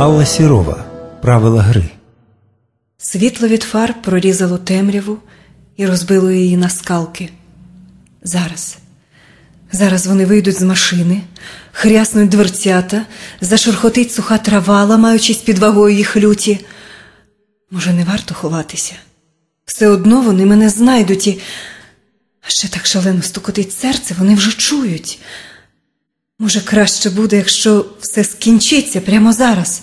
Алла Сірова. Правила гри. Світло від фар прорізало темряву і розбило її на скалки. Зараз. Зараз вони вийдуть з машини, хряснуть дверцята, зашурхотить суха трава, ламаючись під вагою їх люті. Може, не варто ховатися? Все одно вони мене знайдуть і. А ще так шалено стукотить серце, вони вже чують. Може, краще буде, якщо все скінчиться прямо зараз.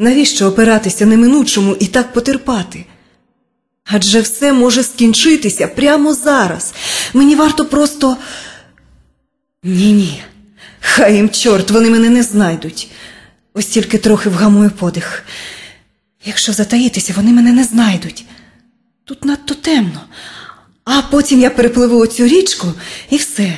Навіщо опиратися неминучому і так потерпати? Адже все може скінчитися прямо зараз. Мені варто просто. Ні, ні. Хай їм чорт, вони мене не знайдуть. Ось тільки трохи вгамую подих. Якщо затаїтися, вони мене не знайдуть. Тут надто темно. А потім я перепливу оцю річку і все.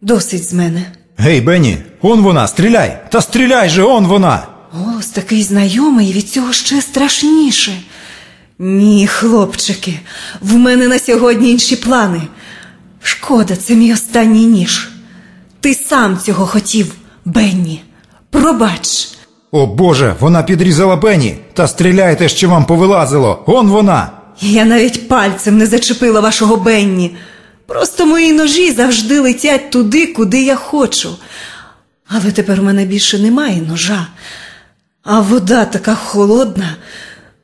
Досить з мене. Гей, Бенні, он вона, стріляй! Та стріляй же, он вона! Голос такий знайомий і від цього ще страшніше. Ні, хлопчики, в мене на сьогодні інші плани. Шкода, це мій останній ніж. Ти сам цього хотів, Бенні. Пробач. О Боже, вона підрізала Бенні! Та стріляйте, що вам повилазило! Он вона! Я навіть пальцем не зачепила вашого Бенні. Просто мої ножі завжди летять туди, куди я хочу. Але тепер у мене більше немає ножа. А вода така холодна.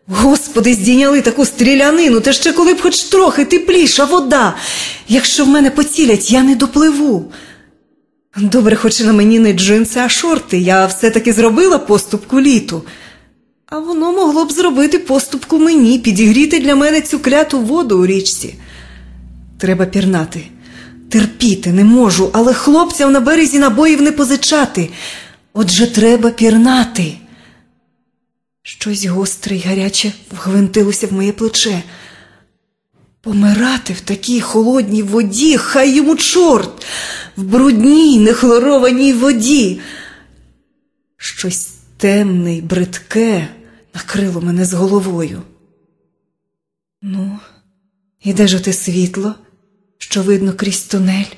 Господи, здійняли таку стрілянину, та ще коли б хоч трохи тепліша вода. Якщо в мене поцілять, я не допливу. Добре, хоч на мені не джинси, а шорти. Я все-таки зробила поступку літу. А воно могло б зробити поступку мені, підігріти для мене цю кляту воду у річці. Треба пірнати. Терпіти не можу, але хлопцям на березі набоїв не позичати. Отже, треба пірнати. Щось гостре й гаряче вгвинтилося в моє плече. Помирати в такій холодній воді, хай йому чорт, в брудній, нехлорованій воді. Щось темне й бридке накрило мене з головою. Ну, і де ж оте світло, що видно крізь тунель?